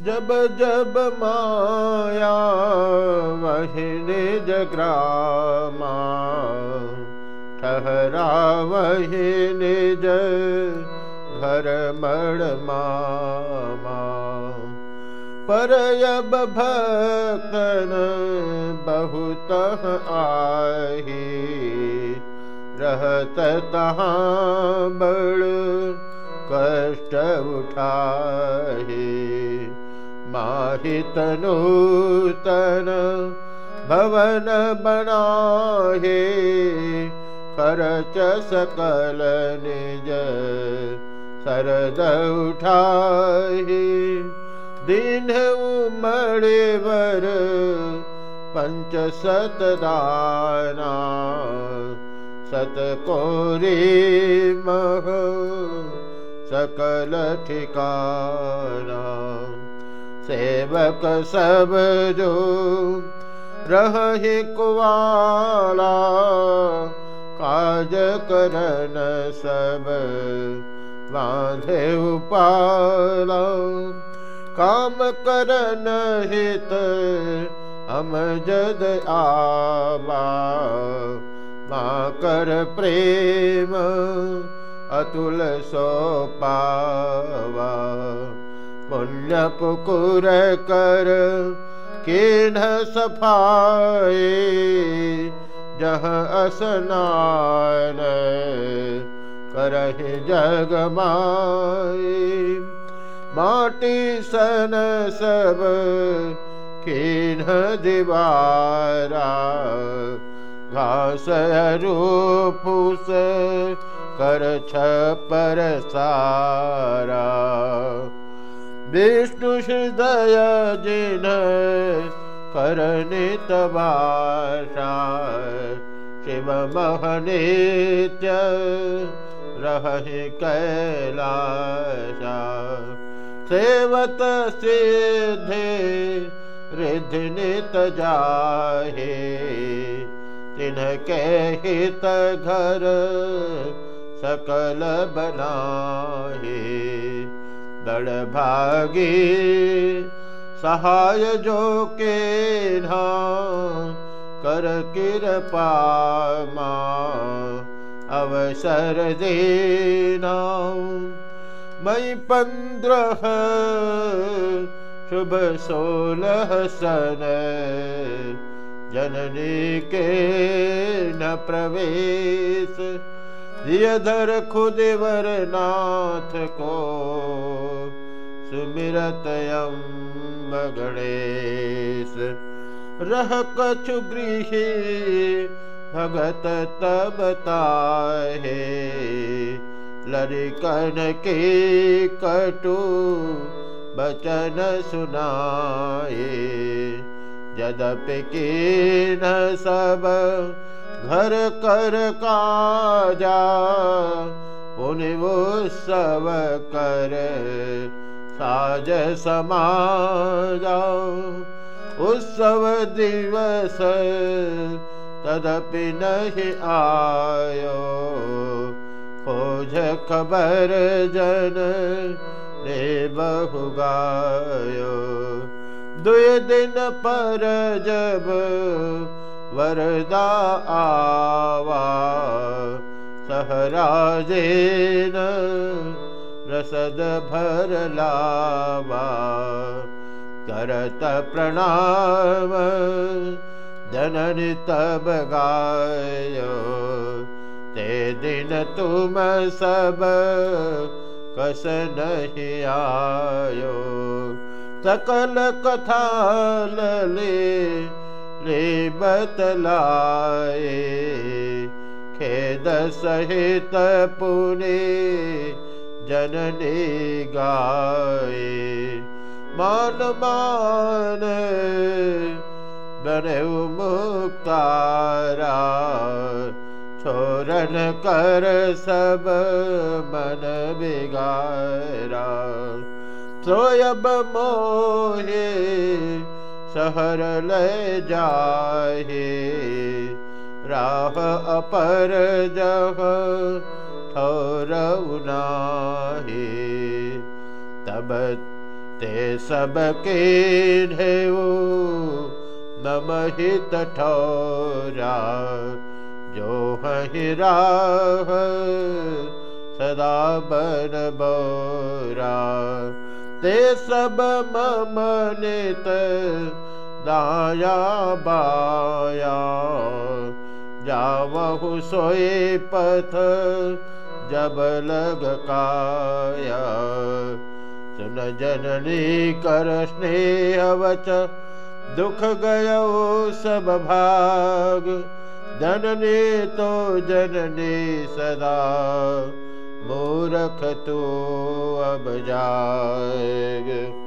जब जब माया वही निज ग्रामा, ठहरा वही निज घर मड़ मामा। पर अब भक्तन बहुत आही, रहत तहाँ बड़ कष्ट उठाही। माहित नूतन भवन बनाहे खर्च सकल निज सरद उठाहे। दिन उमड़े वर पंच सत दाना सत कोरी मह सकल ठिकाना सेवक सब जो रहे कुवाला काज करन सब बांधे उपाला। काम करन हित हम जद आबा माँ कर प्रेम अतुल सो पावा पुण्य पुकुर कर केन सफाए जह असनान करहि जग माए माटी सन सब केन दीवारा, घास रूपुस कर छपर सारा विष्णु हृदय जिन करनित भाषा शिव महनित्य रहि कैलाशा सेवत सिद्धे रिधिनित जाहे तिन्ह हित घर सकल बनाहे दड़ भागी, सहाय जो के कर कृपा अवसर देना मई पंद्रह, शुभ सोलह सन, जननी के न प्रवेश। धर खुदेवर नाथ को सुमिरतयं गणेश रह कछु गृहे भगत तब ताहे। लरिकन के कटु बचन सुनाए। यद्यपि के न सब घर कर काजा उत्सव कर साज समाजा। उत्सव दिवस तदपि नहीं आयो, खोज खबर जन रे बहु गायो। दिन पर जब वरदा आवा सहराजेन रसद भर लावा। करत प्रणाम, जननि तब गायो, ते दिन तुम सब कस नहीं आयो। सकल कथा ले ले बतलाए। खेद सहित पुने जननी गाए। मान मान बने मुक्तारा छोरन कर सब मन बिगारा। सोयब मोहे शहर ले जाहे। राह अपर जह ठौरउनाहे तब ते सबके ढेवो नमहित ठौरा जो हहि राह सदा बोरा। ते सब ममनित दाया बाया, जावहु सोए पथ, जब लग काया। सुन जननी कर स्नेहवच दुख गयो सब भाग। जननी तो जननी सदा, मूरख तो अब जाएग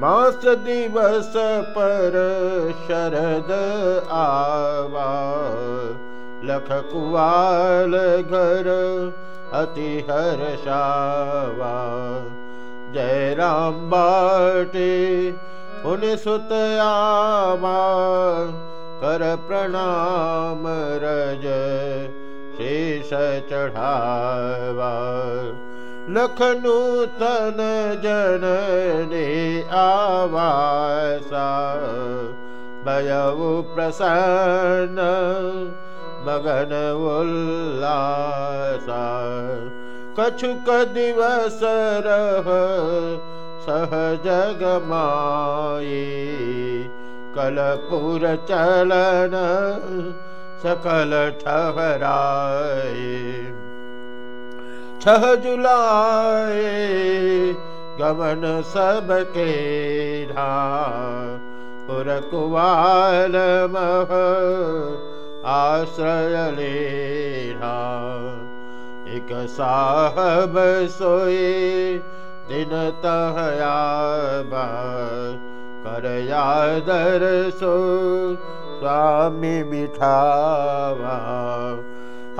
मास दिवस पर शरद आवा लख कुवाल घर अति हर्षावा जय राम बाटे, उन सुत आवा कर प्रणाम रज शेष चढ़ावा लखनूतन जननी आवासा भयउ प्रसन्न मगन उल्लासा कछुक दिवस रह सहजग माई कलपुर चलन सकल ठहराए गमन सबके ढार कुवाल मह आश्रय लेढ़ा एक साहब सोए दिन तहयाबा कर यादर सो स्वामी मिठावा।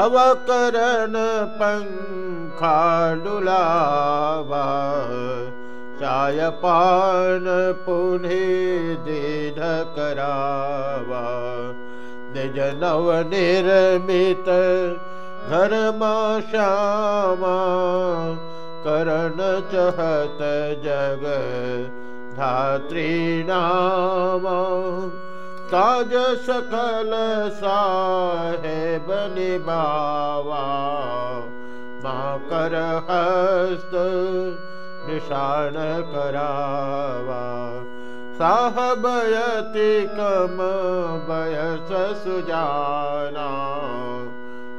हवा करन पंखा डुलावा चाय पान पुने दीध करावा निज नव निर्मित चहत जग धात्री नामा। सकल साहेब माँ हस्त निशान करावा। साहबयति कम बयस सुजाना।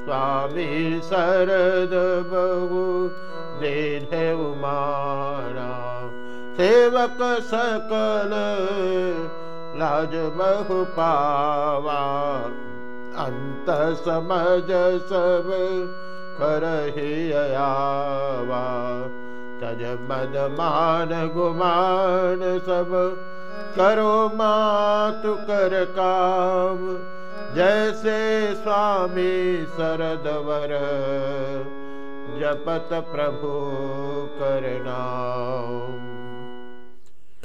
स्वामी शरद बहु उमाना। सेवक सकल लाज बहु पावा। अंत समझ सब करहियावा तज मद मान गुमान सब करो मातु कर काम। जैसे स्वामी सरदवर जपत प्रभु करनाम